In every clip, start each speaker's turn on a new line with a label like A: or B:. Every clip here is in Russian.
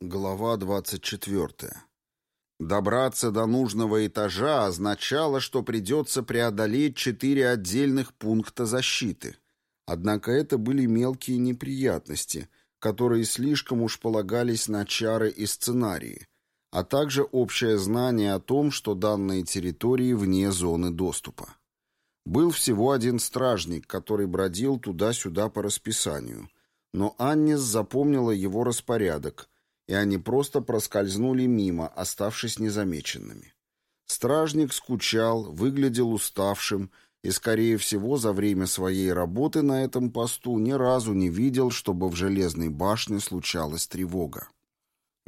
A: Глава 24. Добраться до нужного этажа означало, что придется преодолеть четыре отдельных пункта защиты. Однако это были мелкие неприятности, которые слишком уж полагались на чары и сценарии, а также общее знание о том, что данные территории вне зоны доступа. Был всего один стражник, который бродил туда-сюда по расписанию, но Аннис запомнила его распорядок – и они просто проскользнули мимо, оставшись незамеченными. Стражник скучал, выглядел уставшим и, скорее всего, за время своей работы на этом посту ни разу не видел, чтобы в железной башне случалась тревога.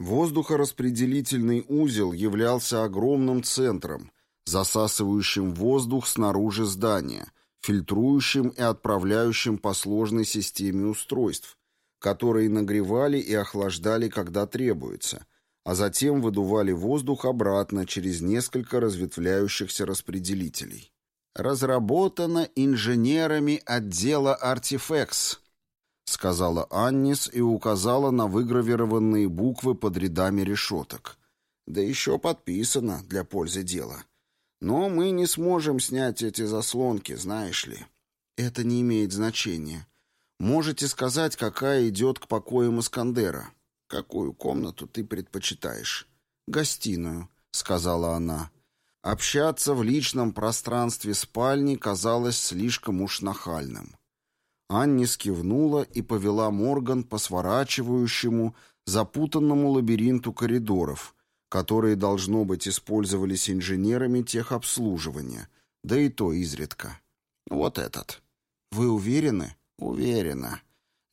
A: Воздухораспределительный узел являлся огромным центром, засасывающим воздух снаружи здания, фильтрующим и отправляющим по сложной системе устройств, которые нагревали и охлаждали, когда требуется, а затем выдували воздух обратно через несколько разветвляющихся распределителей. «Разработано инженерами отдела Artifex», — сказала Аннис и указала на выгравированные буквы под рядами решеток. «Да еще подписано для пользы дела. Но мы не сможем снять эти заслонки, знаешь ли». «Это не имеет значения. Можете сказать, какая идет к покоям Искандера? Какую комнату ты предпочитаешь? Гостиную, сказала она. Общаться в личном пространстве спальни казалось слишком уж нахальным. Анни скивнула и повела Морган по сворачивающему, запутанному лабиринту коридоров, которые, должно быть, использовались инженерами техобслуживания, да и то изредка. Вот этот. Вы уверены? Уверена.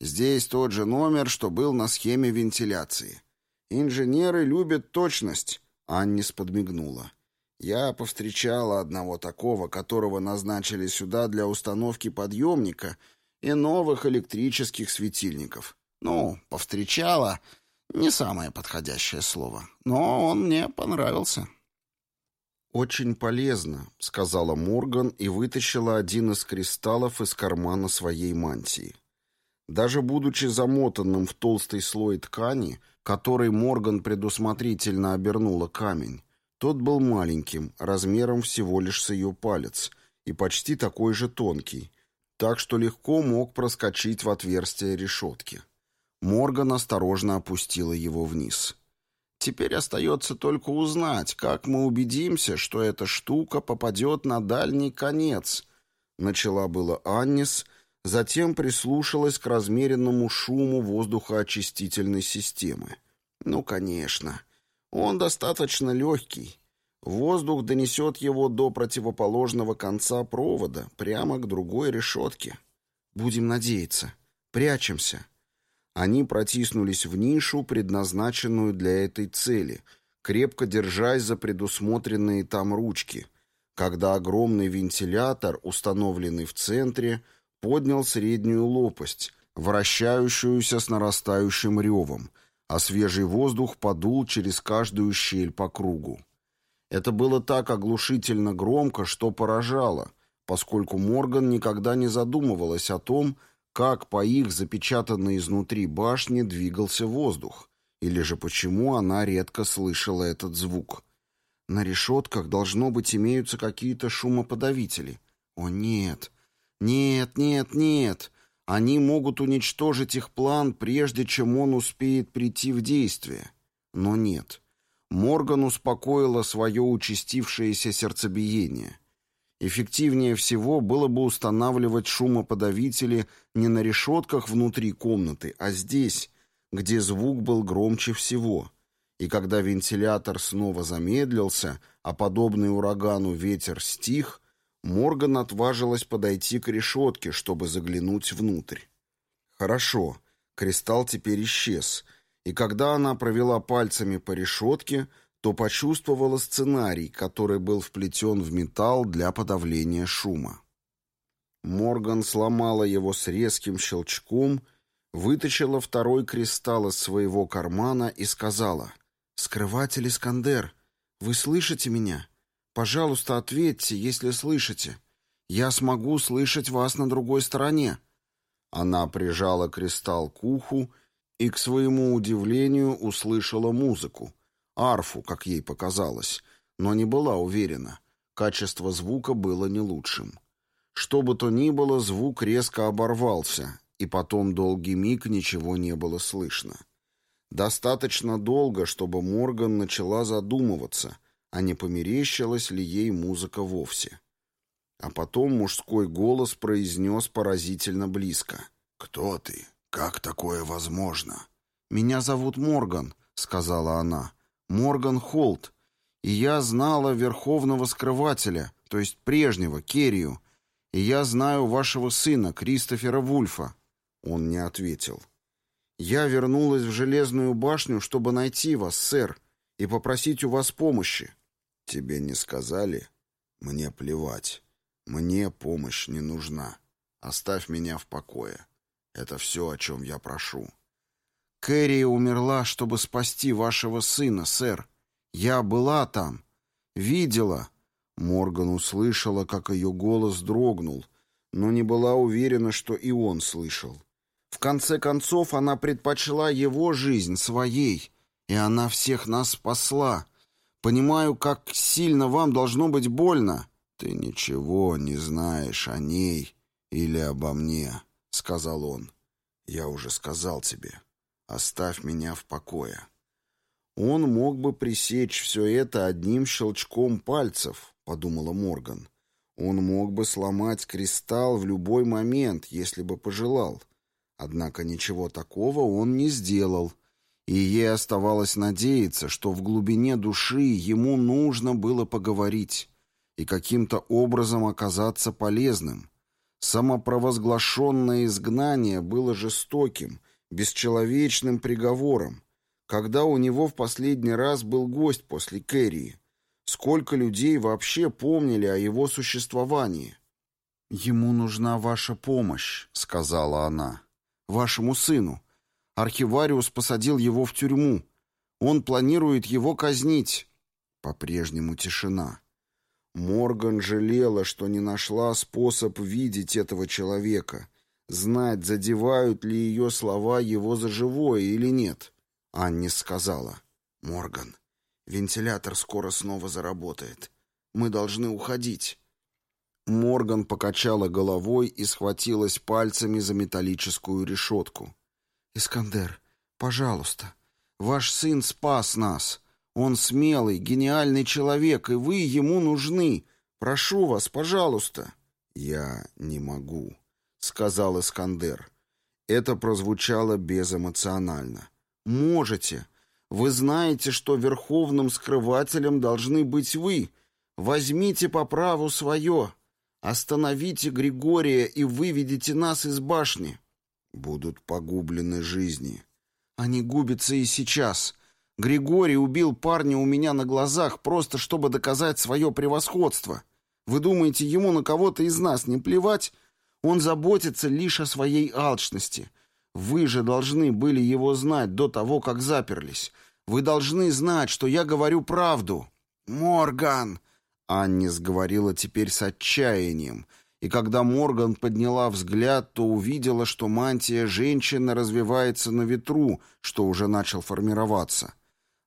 A: Здесь тот же номер, что был на схеме вентиляции. Инженеры любят точность, Аннис подмигнула. Я повстречала одного такого, которого назначили сюда для установки подъемника и новых электрических светильников. Ну, повстречала — не самое подходящее слово, но он мне понравился. «Очень полезно», — сказала Морган и вытащила один из кристаллов из кармана своей мантии. Даже будучи замотанным в толстый слой ткани, который Морган предусмотрительно обернула камень, тот был маленьким, размером всего лишь с ее палец, и почти такой же тонкий, так что легко мог проскочить в отверстие решетки. Морган осторожно опустила его вниз. Теперь остается только узнать, как мы убедимся, что эта штука попадет на дальний конец. Начала было Аннис, затем прислушалась к размеренному шуму воздухоочистительной системы. Ну, конечно. Он достаточно легкий. Воздух донесет его до противоположного конца провода, прямо к другой решетке. Будем надеяться. Прячемся. Они протиснулись в нишу, предназначенную для этой цели, крепко держась за предусмотренные там ручки, когда огромный вентилятор, установленный в центре, поднял среднюю лопасть, вращающуюся с нарастающим ревом, а свежий воздух подул через каждую щель по кругу. Это было так оглушительно громко, что поражало, поскольку Морган никогда не задумывалась о том, как по их запечатанной изнутри башне двигался воздух, или же почему она редко слышала этот звук. На решетках, должно быть, имеются какие-то шумоподавители. О, нет, нет, нет, нет. Они могут уничтожить их план, прежде чем он успеет прийти в действие. Но нет. Морган успокоила свое участившееся сердцебиение. Эффективнее всего было бы устанавливать шумоподавители не на решетках внутри комнаты, а здесь, где звук был громче всего. И когда вентилятор снова замедлился, а подобный урагану ветер стих, Морган отважилась подойти к решетке, чтобы заглянуть внутрь. Хорошо, кристалл теперь исчез, и когда она провела пальцами по решетке, то почувствовала сценарий, который был вплетен в металл для подавления шума. Морган сломала его с резким щелчком, вытащила второй кристалл из своего кармана и сказала «Скрыватель Искандер, вы слышите меня? Пожалуйста, ответьте, если слышите. Я смогу слышать вас на другой стороне». Она прижала кристалл к уху и, к своему удивлению, услышала музыку. Арфу, как ей показалось, но не была уверена. Качество звука было не лучшим. Что бы то ни было, звук резко оборвался, и потом долгий миг ничего не было слышно. Достаточно долго, чтобы Морган начала задумываться, а не померещилась ли ей музыка вовсе. А потом мужской голос произнес поразительно близко. «Кто ты? Как такое возможно?» «Меня зовут Морган», — сказала она. «Морган Холт. И я знала Верховного Скрывателя, то есть прежнего, Керрию. И я знаю вашего сына, Кристофера Вульфа». Он не ответил. «Я вернулась в Железную башню, чтобы найти вас, сэр, и попросить у вас помощи». «Тебе не сказали? Мне плевать». Мне помощь не нужна. Оставь меня в покое. Это все, о чем я прошу. Кэрри умерла, чтобы спасти вашего сына, сэр. Я была там. Видела. Морган услышала, как ее голос дрогнул, но не была уверена, что и он слышал. В конце концов, она предпочла его жизнь своей, и она всех нас спасла. Понимаю, как сильно вам должно быть больно. «Ты ничего не знаешь о ней или обо мне», — сказал он. «Я уже сказал тебе. Оставь меня в покое». «Он мог бы пресечь все это одним щелчком пальцев», — подумала Морган. «Он мог бы сломать кристалл в любой момент, если бы пожелал. Однако ничего такого он не сделал» и ей оставалось надеяться, что в глубине души ему нужно было поговорить и каким-то образом оказаться полезным. Самопровозглашенное изгнание было жестоким, бесчеловечным приговором. Когда у него в последний раз был гость после Кэррии? Сколько людей вообще помнили о его существовании? «Ему нужна ваша помощь», — сказала она. «Вашему сыну. Архивариус посадил его в тюрьму. Он планирует его казнить». По-прежнему тишина. Морган жалела, что не нашла способ видеть этого человека, знать, задевают ли ее слова его за живое или нет. Анни сказала, «Морган, вентилятор скоро снова заработает. Мы должны уходить». Морган покачала головой и схватилась пальцами за металлическую решетку. «Искандер, пожалуйста, ваш сын спас нас. Он смелый, гениальный человек, и вы ему нужны. Прошу вас, пожалуйста». «Я не могу», — сказал Искандер. Это прозвучало безэмоционально. «Можете. Вы знаете, что верховным скрывателем должны быть вы. Возьмите по праву свое. Остановите Григория и выведите нас из башни». «Будут погублены жизни». «Они губятся и сейчас. Григорий убил парня у меня на глазах, просто чтобы доказать свое превосходство. Вы думаете, ему на кого-то из нас не плевать? Он заботится лишь о своей алчности. Вы же должны были его знать до того, как заперлись. Вы должны знать, что я говорю правду. Морган! Аннис говорила теперь с отчаянием, и когда Морган подняла взгляд, то увидела, что мантия женщины развивается на ветру, что уже начал формироваться.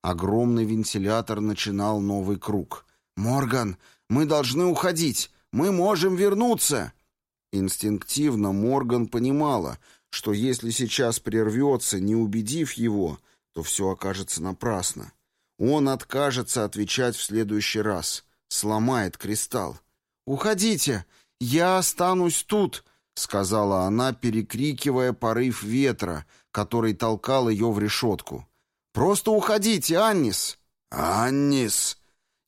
A: Огромный вентилятор начинал новый круг. «Морган, мы должны уходить! Мы можем вернуться!» Инстинктивно Морган понимала, что если сейчас прервется, не убедив его, то все окажется напрасно. Он откажется отвечать в следующий раз, сломает кристалл. «Уходите! Я останусь тут!» — сказала она, перекрикивая порыв ветра, который толкал ее в решетку. Просто уходите, Аннис!» «Аннис!»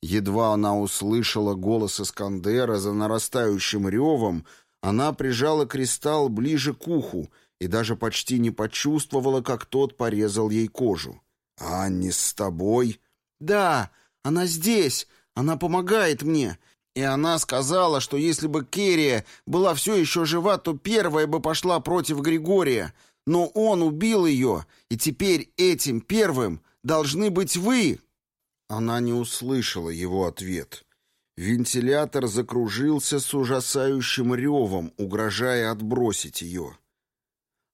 A: Едва она услышала голос Искандера за нарастающим ревом, она прижала кристалл ближе к уху и даже почти не почувствовала, как тот порезал ей кожу. «Аннис с тобой?» «Да, она здесь, она помогает мне. И она сказала, что если бы Керия была все еще жива, то первая бы пошла против Григория. Но он убил ее, и теперь этим первым должны быть вы!» Она не услышала его ответ. Вентилятор закружился с ужасающим ревом, угрожая отбросить ее.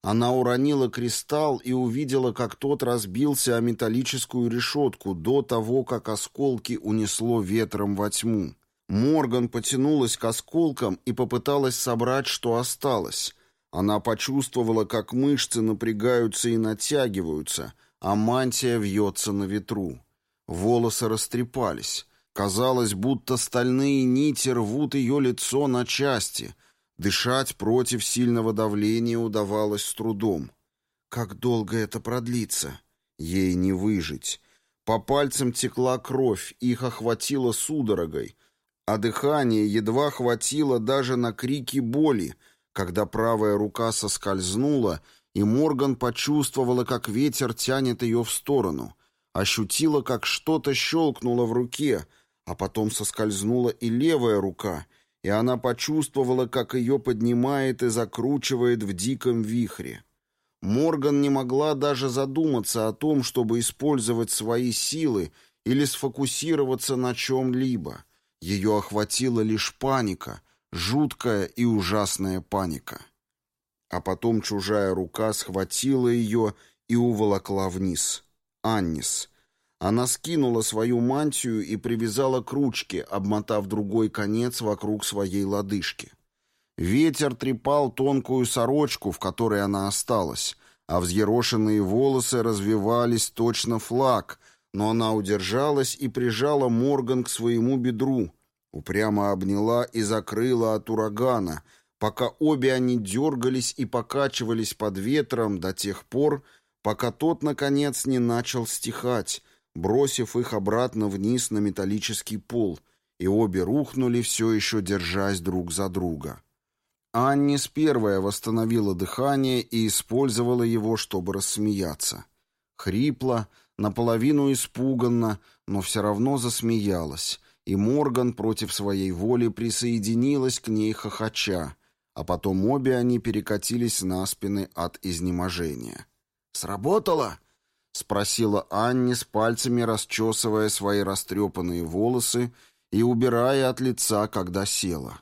A: Она уронила кристалл и увидела, как тот разбился о металлическую решетку до того, как осколки унесло ветром во тьму. Морган потянулась к осколкам и попыталась собрать, что осталось. Она почувствовала, как мышцы напрягаются и натягиваются, а мантия вьется на ветру. Волосы растрепались. Казалось, будто стальные нити рвут ее лицо на части. Дышать против сильного давления удавалось с трудом. Как долго это продлится? Ей не выжить. По пальцам текла кровь, их охватило судорогой, а дыхание едва хватило даже на крики боли, когда правая рука соскользнула, и Морган почувствовала, как ветер тянет ее в сторону, ощутила, как что-то щелкнуло в руке — а потом соскользнула и левая рука, и она почувствовала, как ее поднимает и закручивает в диком вихре. Морган не могла даже задуматься о том, чтобы использовать свои силы или сфокусироваться на чем-либо. Ее охватила лишь паника, жуткая и ужасная паника. А потом чужая рука схватила ее и уволокла вниз. Аннис. Она скинула свою мантию и привязала к ручке, обмотав другой конец вокруг своей лодыжки. Ветер трепал тонкую сорочку, в которой она осталась, а взъерошенные волосы развивались точно флаг, но она удержалась и прижала Морган к своему бедру, упрямо обняла и закрыла от урагана, пока обе они дергались и покачивались под ветром до тех пор, пока тот, наконец, не начал стихать, бросив их обратно вниз на металлический пол, и обе рухнули, все еще держась друг за друга. Аннис первая восстановила дыхание и использовала его, чтобы рассмеяться. Хрипло, наполовину испуганно, но все равно засмеялась, и Морган против своей воли присоединилась к ней хохоча, а потом обе они перекатились на спины от изнеможения. «Сработало?» — спросила Анни с пальцами, расчесывая свои растрепанные волосы и убирая от лица, когда села.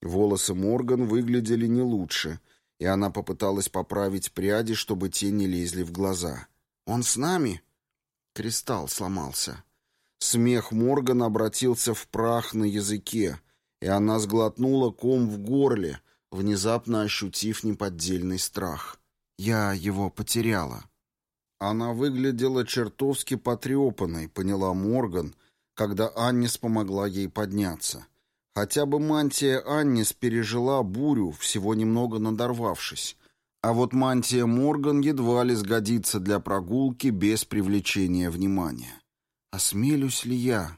A: Волосы Морган выглядели не лучше, и она попыталась поправить пряди, чтобы те не лезли в глаза. «Он с нами?» Кристалл сломался. Смех Морган обратился в прах на языке, и она сглотнула ком в горле, внезапно ощутив неподдельный страх. «Я его потеряла». Она выглядела чертовски потрепанной, поняла Морган, когда Аннис помогла ей подняться. Хотя бы мантия Аннис пережила бурю, всего немного надорвавшись. А вот мантия Морган едва ли сгодится для прогулки без привлечения внимания. Осмелюсь ли я?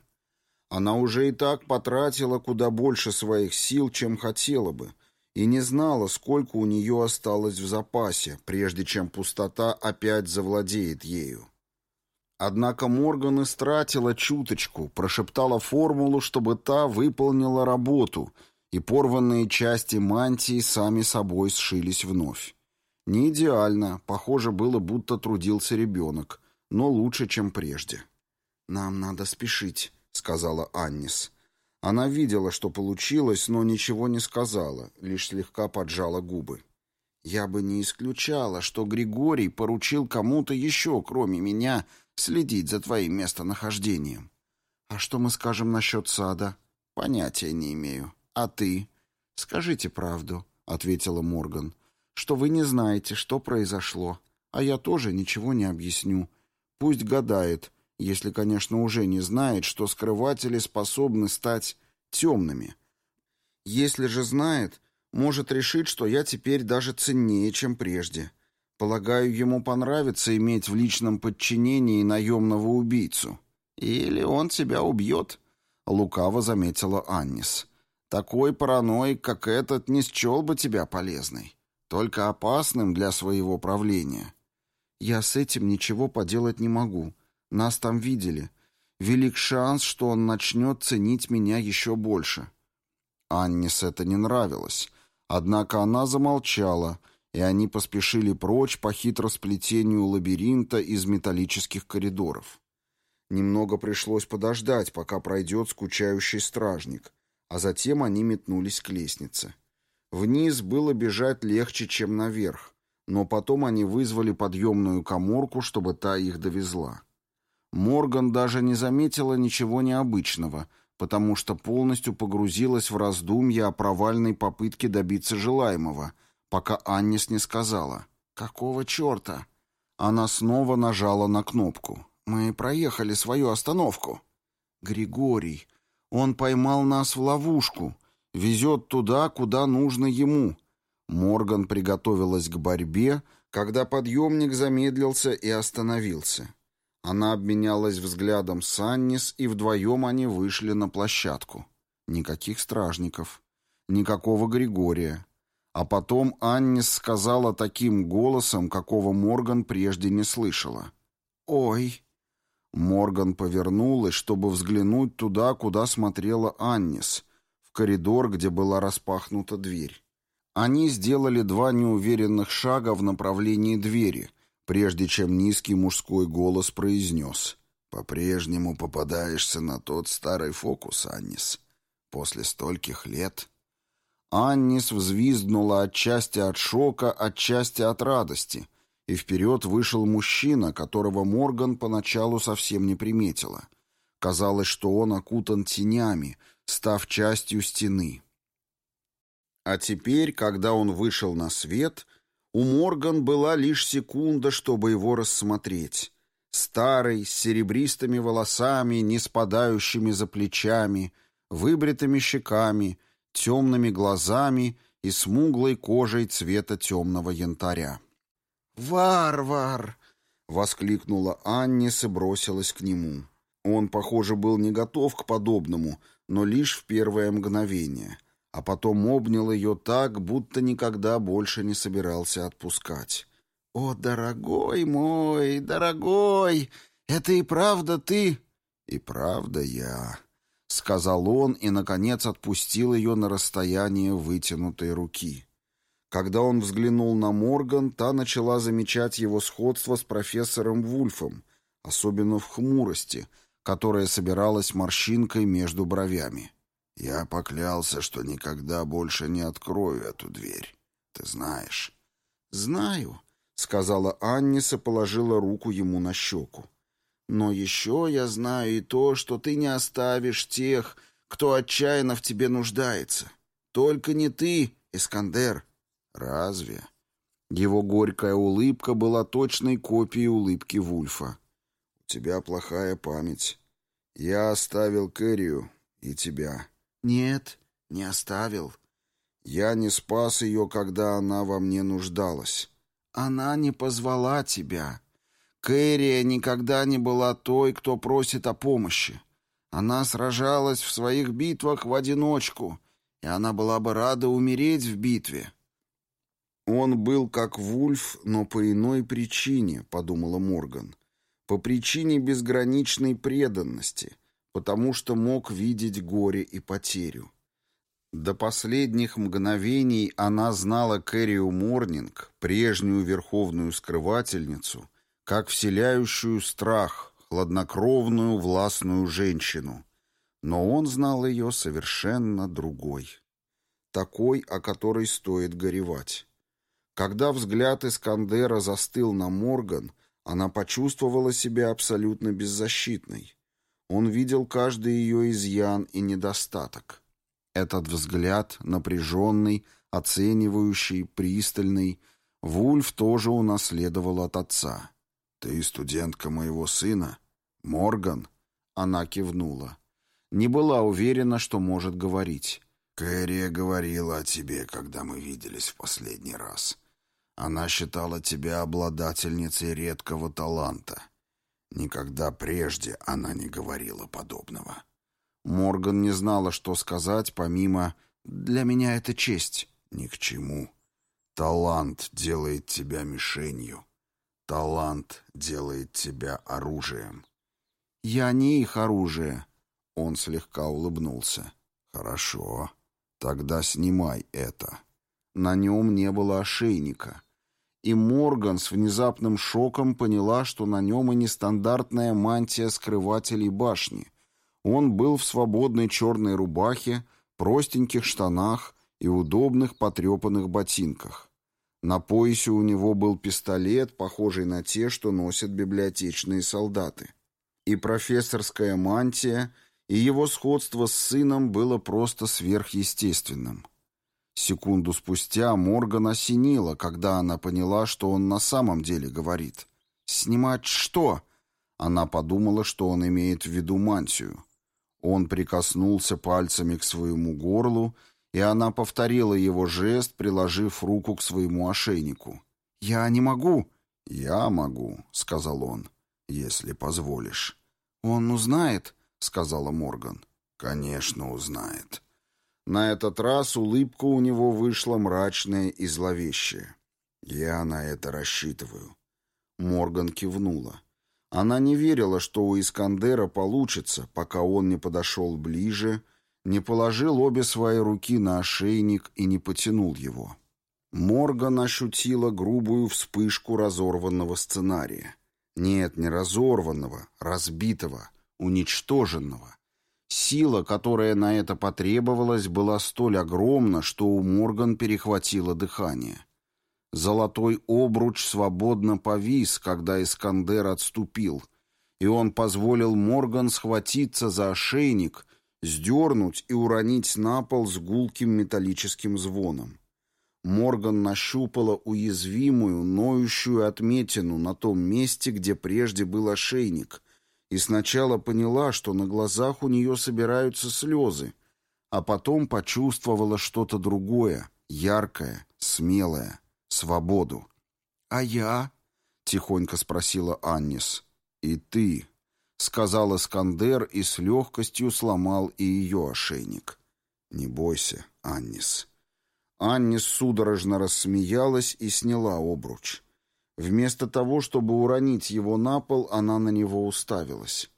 A: Она уже и так потратила куда больше своих сил, чем хотела бы и не знала, сколько у нее осталось в запасе, прежде чем пустота опять завладеет ею. Однако Морган истратила чуточку, прошептала формулу, чтобы та выполнила работу, и порванные части мантии сами собой сшились вновь. Не идеально, похоже было, будто трудился ребенок, но лучше, чем прежде. «Нам надо спешить», — сказала Аннис. Она видела, что получилось, но ничего не сказала, лишь слегка поджала губы. «Я бы не исключала, что Григорий поручил кому-то еще, кроме меня, следить за твоим местонахождением. А что мы скажем насчет сада? Понятия не имею. А ты? Скажите правду, — ответила Морган, — что вы не знаете, что произошло, а я тоже ничего не объясню. Пусть гадает, если, конечно, уже не знает, что скрыватели способны стать темными. Если же знает, может решить, что я теперь даже ценнее, чем прежде. Полагаю, ему понравится иметь в личном подчинении наемного убийцу. Или он тебя убьет, — лукаво заметила Аннис. Такой параноик, как этот, не счел бы тебя полезной, только опасным для своего правления. Я с этим ничего поделать не могу, нас там видели. Велик шанс, что он начнет ценить меня еще больше. Аннис это не нравилось. Однако она замолчала, и они поспешили прочь по хитросплетению лабиринта из металлических коридоров. Немного пришлось подождать, пока пройдет скучающий стражник, а затем они метнулись к лестнице. Вниз было бежать легче, чем наверх, но потом они вызвали подъемную коморку, чтобы та их довезла. Морган даже не заметила ничего необычного, потому что полностью погрузилась в раздумья о провальной попытке добиться желаемого, пока Аннис не сказала «Какого черта?». Она снова нажала на кнопку. «Мы проехали свою остановку». «Григорий, он поймал нас в ловушку, везет туда, куда нужно ему». Морган приготовилась к борьбе, когда подъемник замедлился и остановился. Она обменялась взглядом с Аннис, и вдвоем они вышли на площадку. Никаких стражников, никакого Григория. А потом Аннис сказала таким голосом, какого Морган прежде не слышала. «Ой!» Морган повернулась, чтобы взглянуть туда, куда смотрела Аннис, в коридор, где была распахнута дверь. Они сделали два неуверенных шага в направлении двери — прежде чем низкий мужской голос произнес «По-прежнему попадаешься на тот старый фокус, Аннис. После стольких лет...» Аннис взвизгнула отчасти от шока, отчасти от радости, и вперед вышел мужчина, которого Морган поначалу совсем не приметила. Казалось, что он окутан тенями, став частью стены. А теперь, когда он вышел на свет, у Морган была лишь секунда, чтобы его рассмотреть. Старый, с серебристыми волосами, не спадающими за плечами, выбритыми щеками, темными глазами и смуглой кожей цвета темного янтаря. «Варвар!» — воскликнула Аннис и бросилась к нему. Он, похоже, был не готов к подобному, но лишь в первое мгновение — а потом обнял ее так, будто никогда больше не собирался отпускать. «О, дорогой мой, дорогой, это и правда ты?» «И правда я», — сказал он и, наконец, отпустил ее на расстояние вытянутой руки. Когда он взглянул на Морган, та начала замечать его сходство с профессором Вульфом, особенно в хмурости, которая собиралась морщинкой между бровями. Я поклялся, что никогда больше не открою эту дверь. Ты знаешь. Знаю, сказала Анниса, положила руку ему на щеку. Но еще я знаю и то, что ты не оставишь тех, кто отчаянно в тебе нуждается. Только не ты, Искандер. Разве? Его горькая улыбка была точной копией улыбки Вульфа. У тебя плохая память. Я оставил Кэррию и тебя. «Нет, не оставил. Я не спас ее, когда она во мне нуждалась. Она не позвала тебя. Кэрия никогда не была той, кто просит о помощи. Она сражалась в своих битвах в одиночку, и она была бы рада умереть в битве». «Он был как Вульф, но по иной причине», — подумала Морган. «По причине безграничной преданности» потому что мог видеть горе и потерю. До последних мгновений она знала Кэрриу Морнинг, прежнюю верховную скрывательницу, как вселяющую страх, хладнокровную властную женщину. Но он знал ее совершенно другой. Такой, о которой стоит горевать. Когда взгляд Искандера застыл на Морган, она почувствовала себя абсолютно беззащитной. Он видел каждый ее изъян и недостаток. Этот взгляд, напряженный, оценивающий, пристальный, Вульф тоже унаследовал от отца. «Ты студентка моего сына? Морган?» Она кивнула. Не была уверена, что может говорить. «Кэррия говорила о тебе, когда мы виделись в последний раз. Она считала тебя обладательницей редкого таланта. Никогда прежде она не говорила подобного. Морган не знала, что сказать, помимо «для меня это честь». Ни к чему. Талант делает тебя мишенью. Талант делает тебя оружием. «Я не их оружие», — он слегка улыбнулся. «Хорошо, тогда снимай это». На нем не было ошейника. И Морган с внезапным шоком поняла, что на нем и нестандартная мантия скрывателей башни. Он был в свободной черной рубахе, простеньких штанах и удобных потрепанных ботинках. На поясе у него был пистолет, похожий на те, что носят библиотечные солдаты. И профессорская мантия, и его сходство с сыном было просто сверхъестественным. Секунду спустя Морган осенила, когда она поняла, что он на самом деле говорит. «Снимать что?» Она подумала, что он имеет в виду мантию. Он прикоснулся пальцами к своему горлу, и она повторила его жест, приложив руку к своему ошейнику. «Я не могу». «Я могу», — сказал он, — «если позволишь». «Он узнает», — сказала Морган. «Конечно, узнает». На этот раз улыбка у него вышла мрачная и зловещая. «Я на это рассчитываю». Морган кивнула. Она не верила, что у Искандера получится, пока он не подошел ближе, не положил обе свои руки на ошейник и не потянул его. Морган ощутила грубую вспышку разорванного сценария. Нет, не разорванного, разбитого, уничтоженного. Сила, которая на это потребовалась, была столь огромна, что у Морган перехватило дыхание. Золотой обруч свободно повис, когда Искандер отступил, и он позволил Морган схватиться за ошейник, сдернуть и уронить на пол с гулким металлическим звоном. Морган нащупала уязвимую, ноющую отметину на том месте, где прежде был ошейник — и сначала поняла, что на глазах у нее собираются слезы, а потом почувствовала что-то другое, яркое, смелое, свободу. «А я?» — тихонько спросила Аннис. «И ты?» — сказал Искандер и с легкостью сломал и ее ошейник. «Не бойся, Аннис». Аннис судорожно рассмеялась и сняла обруч. Вместо того, чтобы уронить его на пол, она на него уставилась.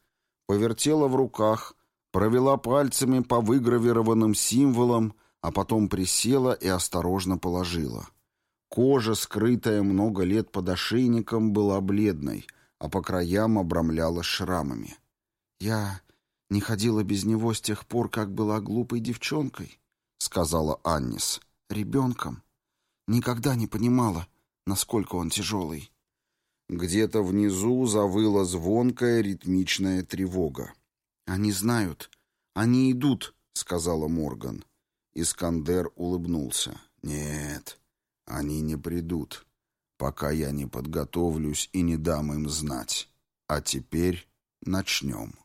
A: Повертела в руках, провела пальцами по выгравированным символам, а потом присела и осторожно положила. Кожа, скрытая много лет под ошейником, была бледной, а по краям обрамляла шрамами. «Я не ходила без него с тех пор, как была глупой девчонкой», — сказала Аннис. «Ребенком. Никогда не понимала, насколько он тяжелый. Где-то внизу завыла звонкая ритмичная тревога. «Они знают. Они идут», — сказала Морган. Искандер улыбнулся. «Нет, они не придут, пока я не подготовлюсь и не дам им знать. А теперь начнем».